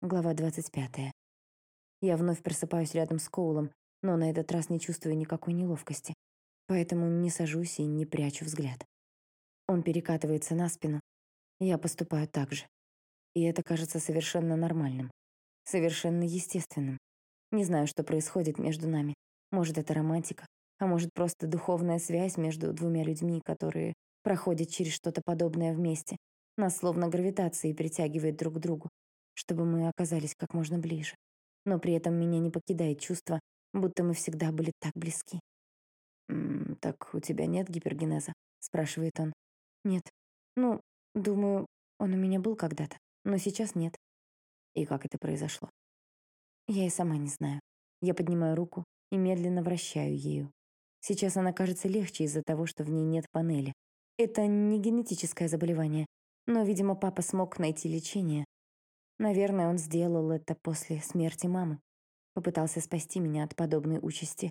Глава 25. Я вновь просыпаюсь рядом с Коулом, но на этот раз не чувствую никакой неловкости, поэтому не сажусь и не прячу взгляд. Он перекатывается на спину, я поступаю так же. И это кажется совершенно нормальным, совершенно естественным. Не знаю, что происходит между нами. Может, это романтика, а может, просто духовная связь между двумя людьми, которые проходят через что-то подобное вместе. Нас словно гравитацией притягивает друг к другу чтобы мы оказались как можно ближе. Но при этом меня не покидает чувство, будто мы всегда были так близки. «М -м, «Так у тебя нет гипергенеза?» — спрашивает он. «Нет. Ну, думаю, он у меня был когда-то, но сейчас нет». «И как это произошло?» Я и сама не знаю. Я поднимаю руку и медленно вращаю ею. Сейчас она кажется легче из-за того, что в ней нет панели. Это не генетическое заболевание, но, видимо, папа смог найти лечение, Наверное, он сделал это после смерти мамы. Попытался спасти меня от подобной участи.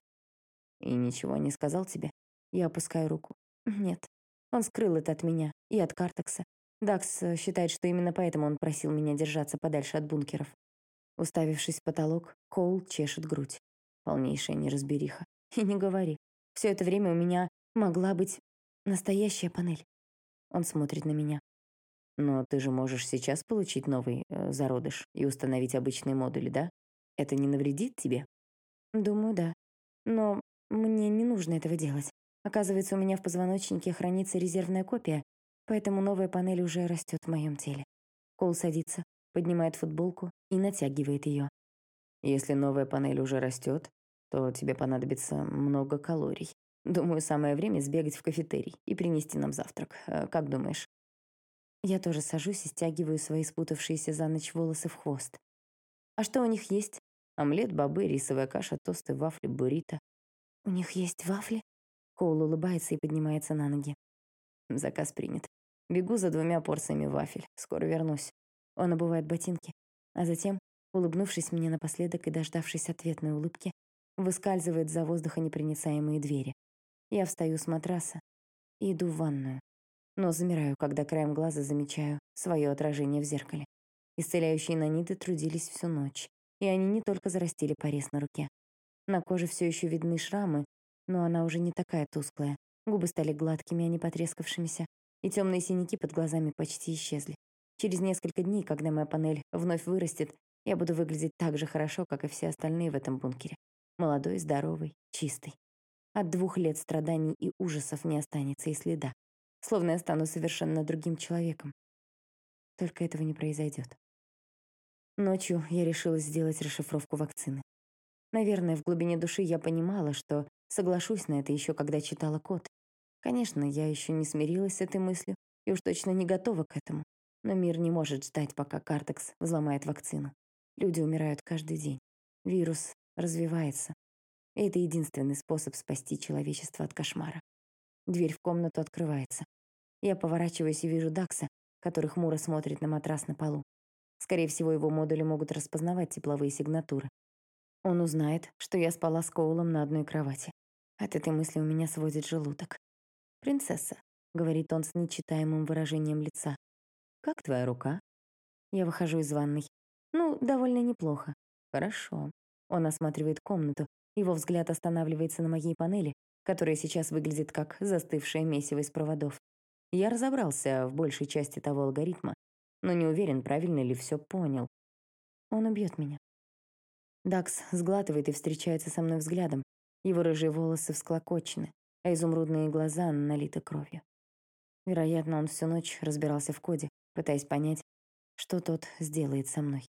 И ничего не сказал тебе? Я опускаю руку. Нет. Он скрыл это от меня и от Картекса. Дакс э, считает, что именно поэтому он просил меня держаться подальше от бункеров. Уставившись в потолок, Коул чешет грудь. Полнейшая неразбериха. И не говори. Все это время у меня могла быть настоящая панель. Он смотрит на меня. Но ты же можешь сейчас получить новый э, зародыш и установить обычные модули, да? Это не навредит тебе? Думаю, да. Но мне не нужно этого делать. Оказывается, у меня в позвоночнике хранится резервная копия, поэтому новая панель уже растет в моем теле. Кол садится, поднимает футболку и натягивает ее. Если новая панель уже растет, то тебе понадобится много калорий. Думаю, самое время сбегать в кафетерий и принести нам завтрак. Э, как думаешь? Я тоже сажусь и стягиваю свои спутавшиеся за ночь волосы в хвост. А что у них есть? Омлет, бобы, рисовая каша, тосты, вафли, буррито. У них есть вафли? Коул улыбается и поднимается на ноги. Заказ принят. Бегу за двумя порциями вафель. Скоро вернусь. Он обувает ботинки, а затем, улыбнувшись мне напоследок и дождавшись ответной улыбки, выскальзывает за воздухонепроницаемые двери. Я встаю с матраса и иду в ванную но замираю, когда краем глаза замечаю свое отражение в зеркале. Исцеляющие наниты трудились всю ночь, и они не только зарастили порез на руке. На коже все еще видны шрамы, но она уже не такая тусклая. Губы стали гладкими, а не потрескавшимися, и темные синяки под глазами почти исчезли. Через несколько дней, когда моя панель вновь вырастет, я буду выглядеть так же хорошо, как и все остальные в этом бункере. Молодой, здоровый, чистый. От двух лет страданий и ужасов не останется и следа словно я стану совершенно другим человеком. Только этого не произойдет. Ночью я решила сделать расшифровку вакцины. Наверное, в глубине души я понимала, что соглашусь на это еще когда читала код. Конечно, я еще не смирилась с этой мыслью и уж точно не готова к этому. Но мир не может ждать, пока Картекс взломает вакцину. Люди умирают каждый день. Вирус развивается. И это единственный способ спасти человечество от кошмара. Дверь в комнату открывается. Я поворачиваюсь и вижу Дакса, который хмуро смотрит на матрас на полу. Скорее всего, его модули могут распознавать тепловые сигнатуры. Он узнает, что я спала с Коулом на одной кровати. От этой мысли у меня сводит желудок. «Принцесса», — говорит он с нечитаемым выражением лица. «Как твоя рука?» Я выхожу из ванной. «Ну, довольно неплохо». «Хорошо». Он осматривает комнату. Его взгляд останавливается на моей панели, которая сейчас выглядит как застывшее месиво из проводов. Я разобрался в большей части того алгоритма, но не уверен, правильно ли все понял. Он убьет меня. Дакс сглатывает и встречается со мной взглядом. Его рыжие волосы всклокочены, а изумрудные глаза налиты кровью. Вероятно, он всю ночь разбирался в коде, пытаясь понять, что тот сделает со мной.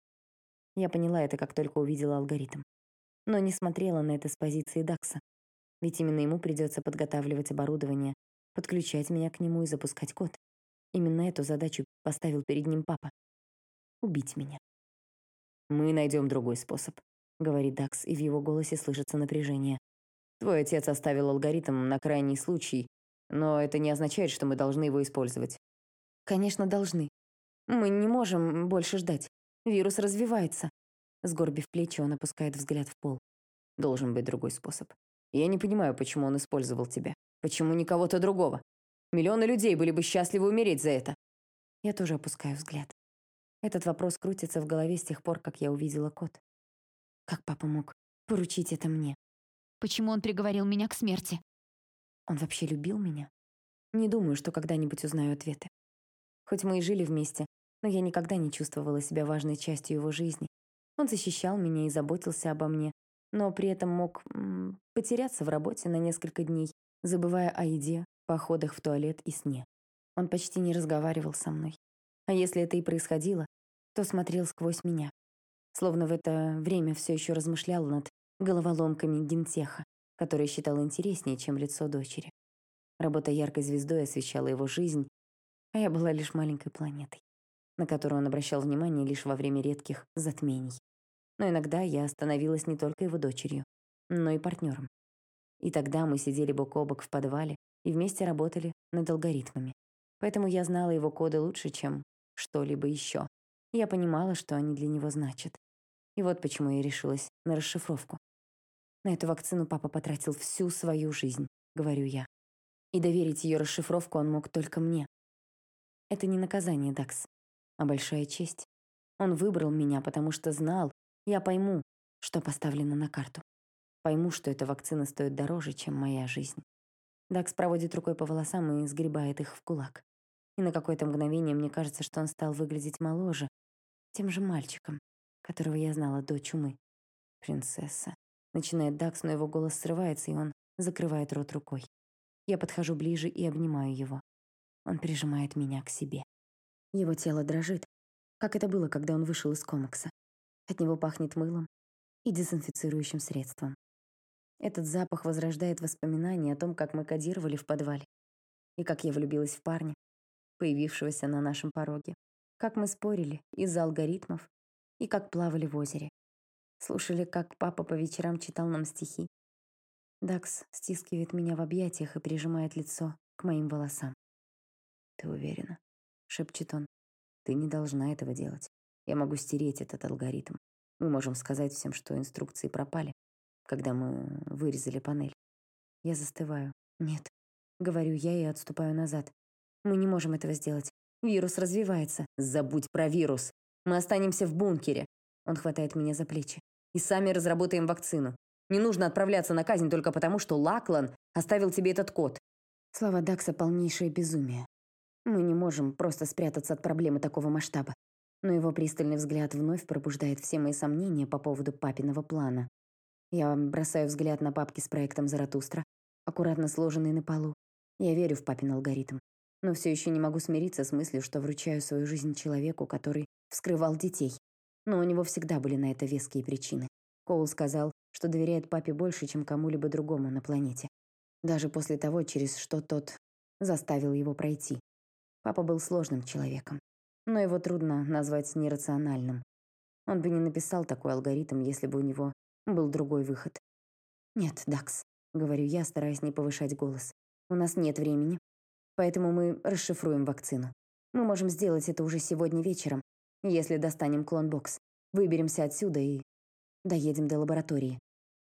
Я поняла это, как только увидела алгоритм. Но не смотрела на это с позиции Дакса. Ведь именно ему придется подготавливать оборудование, подключать меня к нему и запускать код. Именно эту задачу поставил перед ним папа. Убить меня. «Мы найдем другой способ», — говорит Дакс, и в его голосе слышится напряжение. «Твой отец оставил алгоритм на крайний случай, но это не означает, что мы должны его использовать». «Конечно, должны. Мы не можем больше ждать. Вирус развивается». Сгорбив плечи, он опускает взгляд в пол. «Должен быть другой способ. Я не понимаю, почему он использовал тебя. Почему не кого-то другого? Миллионы людей были бы счастливы умереть за это. Я тоже опускаю взгляд. Этот вопрос крутится в голове с тех пор, как я увидела код. Как папа мог поручить это мне? Почему он приговорил меня к смерти? Он вообще любил меня? Не думаю, что когда-нибудь узнаю ответы. Хоть мы и жили вместе, но я никогда не чувствовала себя важной частью его жизни. Он защищал меня и заботился обо мне, но при этом мог м, потеряться в работе на несколько дней, забывая о еде, походах в туалет и сне. Он почти не разговаривал со мной. А если это и происходило, то смотрел сквозь меня. Словно в это время все еще размышлял над головоломками гентеха, который считал интереснее, чем лицо дочери. Работа яркой звездой освещала его жизнь, а я была лишь маленькой планетой, на которую он обращал внимание лишь во время редких затмений. Но иногда я становилась не только его дочерью, но и партнером. И тогда мы сидели бок о бок в подвале и вместе работали над алгоритмами. Поэтому я знала его коды лучше, чем что-либо еще. Я понимала, что они для него значат. И вот почему я решилась на расшифровку. На эту вакцину папа потратил всю свою жизнь, говорю я. И доверить ее расшифровку он мог только мне. Это не наказание, Дакс, а большая честь. Он выбрал меня, потому что знал, я пойму, что поставлено на карту. Пойму, что эта вакцина стоит дороже, чем моя жизнь. Дакс проводит рукой по волосам и сгребает их в кулак. И на какое-то мгновение мне кажется, что он стал выглядеть моложе, тем же мальчиком, которого я знала до чумы. «Принцесса». Начинает Дакс, но его голос срывается, и он закрывает рот рукой. Я подхожу ближе и обнимаю его. Он прижимает меня к себе. Его тело дрожит, как это было, когда он вышел из комокса. От него пахнет мылом и дезинфицирующим средством. Этот запах возрождает воспоминания о том, как мы кодировали в подвале, и как я влюбилась в парня, появившегося на нашем пороге, как мы спорили из-за алгоритмов и как плавали в озере. Слушали, как папа по вечерам читал нам стихи. Дакс стискивает меня в объятиях и прижимает лицо к моим волосам. «Ты уверена?» — шепчет он. «Ты не должна этого делать. Я могу стереть этот алгоритм. Мы можем сказать всем, что инструкции пропали, когда мы вырезали панель. Я застываю. Нет. Говорю я и отступаю назад. Мы не можем этого сделать. Вирус развивается. Забудь про вирус. Мы останемся в бункере. Он хватает меня за плечи. И сами разработаем вакцину. Не нужно отправляться на казнь только потому, что Лаклан оставил тебе этот код. Слова Дакса полнейшее безумие. Мы не можем просто спрятаться от проблемы такого масштаба но его пристальный взгляд вновь пробуждает все мои сомнения по поводу папиного плана. Я бросаю взгляд на папки с проектом Заратустра, аккуратно сложенные на полу. Я верю в папин алгоритм, но все еще не могу смириться с мыслью, что вручаю свою жизнь человеку, который вскрывал детей. Но у него всегда были на это веские причины. Коул сказал, что доверяет папе больше, чем кому-либо другому на планете. Даже после того, через что тот заставил его пройти. Папа был сложным человеком но его трудно назвать нерациональным. Он бы не написал такой алгоритм, если бы у него был другой выход. «Нет, Дакс», — говорю я, стараясь не повышать голос. «У нас нет времени, поэтому мы расшифруем вакцину. Мы можем сделать это уже сегодня вечером, если достанем клонбокс, выберемся отсюда и доедем до лаборатории».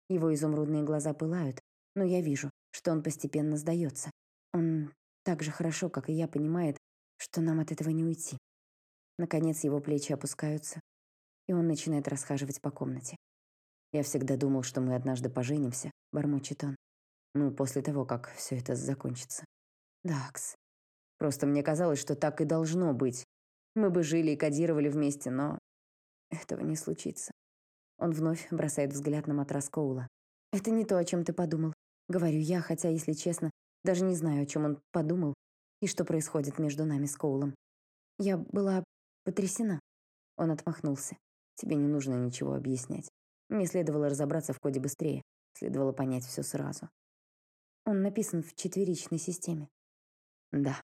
Его изумрудные глаза пылают, но я вижу, что он постепенно сдается. Он так же хорошо, как и я, понимает, что нам от этого не уйти. Наконец его плечи опускаются, и он начинает расхаживать по комнате. «Я всегда думал, что мы однажды поженимся», — бормочет он. «Ну, после того, как все это закончится». «Дакс. Просто мне казалось, что так и должно быть. Мы бы жили и кодировали вместе, но этого не случится». Он вновь бросает взгляд на матрас Коула. «Это не то, о чем ты подумал», — говорю я, хотя, если честно, даже не знаю, о чем он подумал и что происходит между нами с Коулом. Я была Потрясена. Он отмахнулся. Тебе не нужно ничего объяснять. Мне следовало разобраться в коде быстрее. Следовало понять все сразу. Он написан в четверичной системе. Да.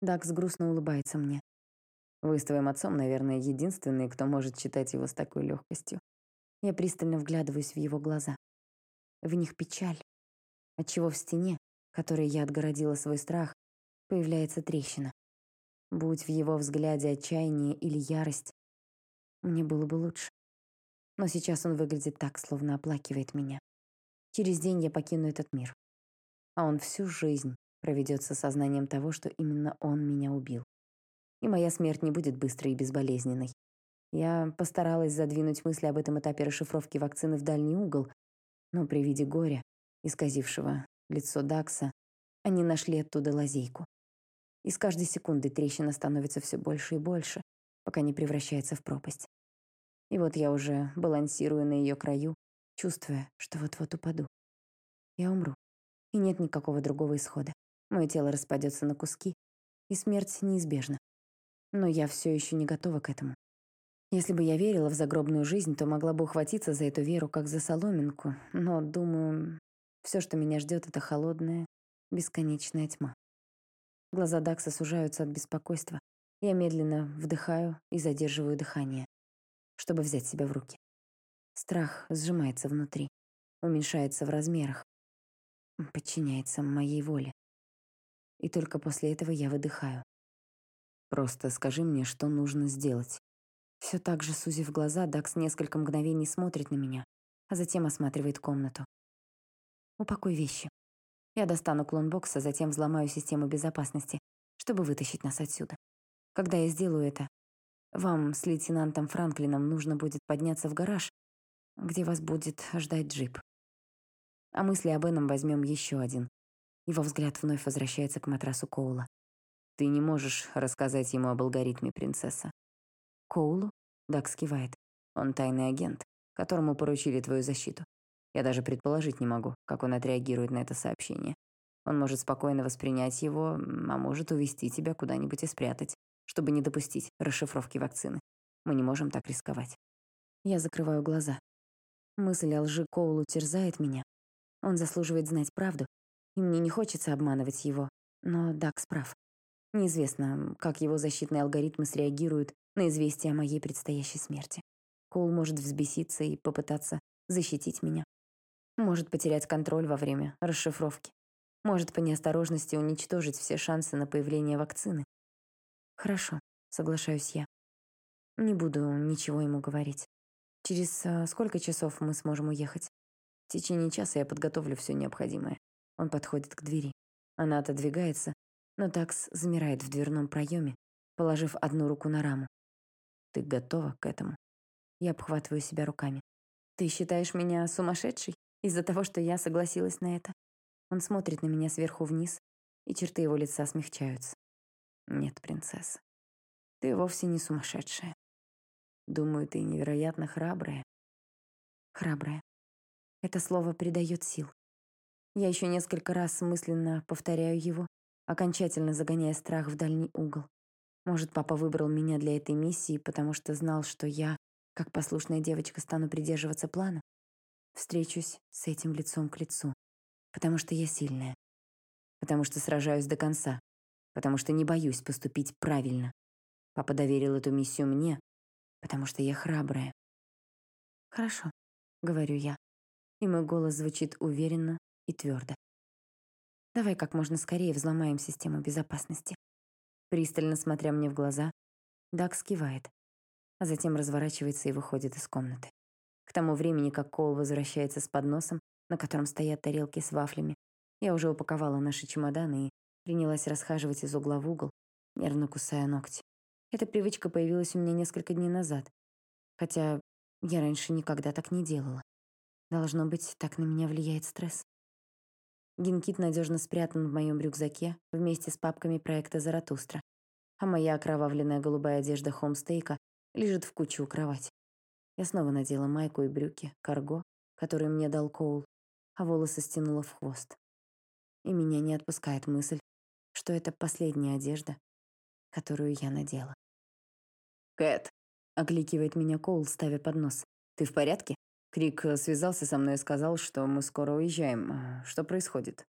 Дакс грустно улыбается мне. Вы с твоим отцом, наверное, единственные, кто может читать его с такой легкостью. Я пристально вглядываюсь в его глаза. В них печаль, отчего в стене, которой я отгородила свой страх, появляется трещина. Будь в его взгляде отчаяние или ярость, мне было бы лучше. Но сейчас он выглядит так, словно оплакивает меня. Через день я покину этот мир. А он всю жизнь проведет с осознанием того, что именно он меня убил. И моя смерть не будет быстрой и безболезненной. Я постаралась задвинуть мысли об этом этапе расшифровки вакцины в дальний угол, но при виде горя, исказившего лицо Дакса, они нашли оттуда лазейку. И с каждой секундой трещина становится все больше и больше, пока не превращается в пропасть. И вот я уже балансирую на ее краю, чувствуя, что вот-вот упаду. Я умру. И нет никакого другого исхода. Мое тело распадется на куски, и смерть неизбежна. Но я все еще не готова к этому. Если бы я верила в загробную жизнь, то могла бы ухватиться за эту веру, как за соломинку. Но, думаю, все, что меня ждет, это холодная, бесконечная тьма. Глаза Дакса сужаются от беспокойства. Я медленно вдыхаю и задерживаю дыхание, чтобы взять себя в руки. Страх сжимается внутри, уменьшается в размерах, подчиняется моей воле. И только после этого я выдыхаю. Просто скажи мне, что нужно сделать. Все так же, сузив глаза, Дакс несколько мгновений смотрит на меня, а затем осматривает комнату. «Упакуй вещи. Я достану клон бокса, затем взломаю систему безопасности, чтобы вытащить нас отсюда. Когда я сделаю это, вам с лейтенантом Франклином нужно будет подняться в гараж, где вас будет ждать джип. А мысли об Эном возьмем еще один. Его взгляд вновь возвращается к матрасу Коула. Ты не можешь рассказать ему об алгоритме, принцесса. Коулу? Дакс кивает. Он тайный агент, которому поручили твою защиту. Я даже предположить не могу, как он отреагирует на это сообщение. Он может спокойно воспринять его, а может увести тебя куда-нибудь и спрятать, чтобы не допустить расшифровки вакцины. Мы не можем так рисковать. Я закрываю глаза. Мысль о лжи Коулу терзает меня. Он заслуживает знать правду, и мне не хочется обманывать его. Но Дакс прав. Неизвестно, как его защитные алгоритмы среагируют на известие о моей предстоящей смерти. Коул может взбеситься и попытаться защитить меня. Может потерять контроль во время расшифровки. Может по неосторожности уничтожить все шансы на появление вакцины. Хорошо, соглашаюсь я. Не буду ничего ему говорить. Через а, сколько часов мы сможем уехать? В течение часа я подготовлю все необходимое. Он подходит к двери. Она отодвигается, но Такс замирает в дверном проеме, положив одну руку на раму. Ты готова к этому? Я обхватываю себя руками. Ты считаешь меня сумасшедшей из-за того, что я согласилась на это? Он смотрит на меня сверху вниз, и черты его лица смягчаются. Нет, принцесса, ты вовсе не сумасшедшая. Думаю, ты невероятно храбрая. Храбрая. Это слово придает сил. Я еще несколько раз мысленно повторяю его, окончательно загоняя страх в дальний угол. Может, папа выбрал меня для этой миссии, потому что знал, что я, как послушная девочка, стану придерживаться плана? Встречусь с этим лицом к лицу, потому что я сильная, потому что сражаюсь до конца, потому что не боюсь поступить правильно. Папа доверил эту миссию мне, потому что я храбрая. «Хорошо», — говорю я, и мой голос звучит уверенно и твердо. «Давай как можно скорее взломаем систему безопасности». Пристально смотря мне в глаза, Дак скивает, а затем разворачивается и выходит из комнаты. Тому времени, как Коул возвращается с подносом, на котором стоят тарелки с вафлями, я уже упаковала наши чемоданы и принялась расхаживать из угла в угол, нервно кусая ногти. Эта привычка появилась у меня несколько дней назад, хотя я раньше никогда так не делала. Должно быть, так на меня влияет стресс. Генкит надежно спрятан в моем рюкзаке вместе с папками проекта «Заратустра», а моя окровавленная голубая одежда Хомстейка лежит в кучу у кровати. Я снова надела майку и брюки, карго, которые мне дал Коул, а волосы стянула в хвост. И меня не отпускает мысль, что это последняя одежда, которую я надела. «Кэт!» — окликивает меня Коул, ставя поднос. «Ты в порядке?» Крик э, связался со мной и сказал, что мы скоро уезжаем. А, что происходит?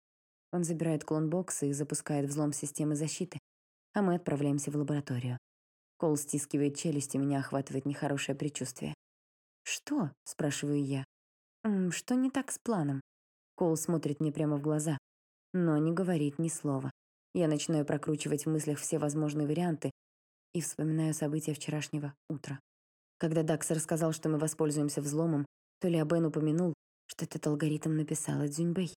Он забирает клон бокса и запускает взлом системы защиты, а мы отправляемся в лабораторию. Кол стискивает челюсть, и меня охватывает нехорошее предчувствие. «Что?» — спрашиваю я. «Что не так с планом?» Кол смотрит мне прямо в глаза, но не говорит ни слова. Я начинаю прокручивать в мыслях все возможные варианты и вспоминаю события вчерашнего утра. Когда Дакс рассказал, что мы воспользуемся взломом, то ли Абен упомянул, что этот алгоритм написала Дзюньбэй.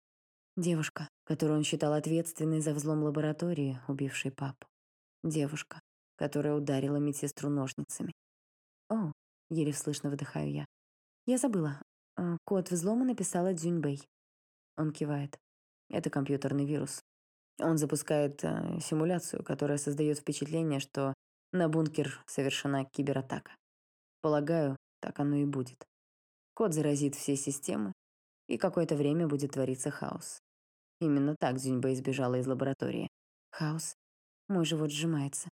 Девушка, которую он считал ответственной за взлом лаборатории, убившей папу. Девушка, которая ударила медсестру ножницами. О, еле слышно выдыхаю я. Я забыла. А, код взлома написала Дзюньбэй. Он кивает. Это компьютерный вирус. Он запускает э, симуляцию, которая создает впечатление, что на бункер совершена кибератака. Полагаю, так оно и будет. Код заразит все системы, и какое-то время будет твориться хаос. Именно так Зюньба избежала из лаборатории. Хаос. Мой живот сжимается.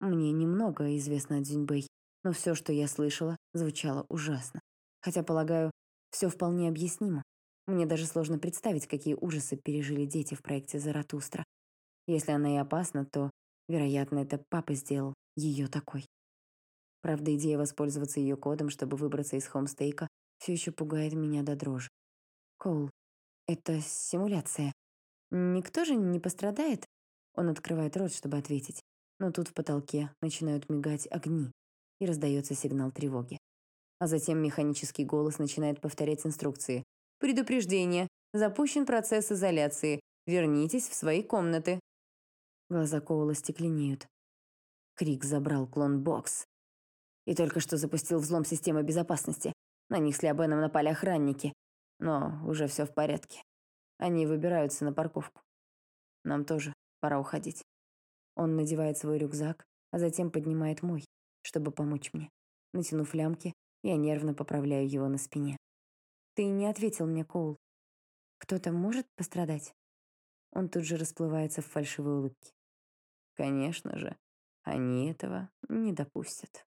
Мне немного известно о Дзюньбэй, но все, что я слышала, звучало ужасно. Хотя, полагаю, все вполне объяснимо. Мне даже сложно представить, какие ужасы пережили дети в проекте «Заратустра». Если она и опасна, то, вероятно, это папа сделал ее такой. Правда, идея воспользоваться ее кодом, чтобы выбраться из хомстейка, все еще пугает меня до дрожи. Коул, это симуляция. Никто же не пострадает? Он открывает рот, чтобы ответить. Но тут в потолке начинают мигать огни, и раздается сигнал тревоги. А затем механический голос начинает повторять инструкции. «Предупреждение! Запущен процесс изоляции. Вернитесь в свои комнаты». Глаза Коула стекленеют. Крик забрал клон-бокс. И только что запустил взлом системы безопасности. На них с Леобеном напали охранники. Но уже все в порядке. Они выбираются на парковку. Нам тоже пора уходить. Он надевает свой рюкзак, а затем поднимает мой, чтобы помочь мне. Натянув лямки, я нервно поправляю его на спине. «Ты не ответил мне, Коул. Кто-то может пострадать?» Он тут же расплывается в фальшивой улыбке. «Конечно же, они этого не допустят».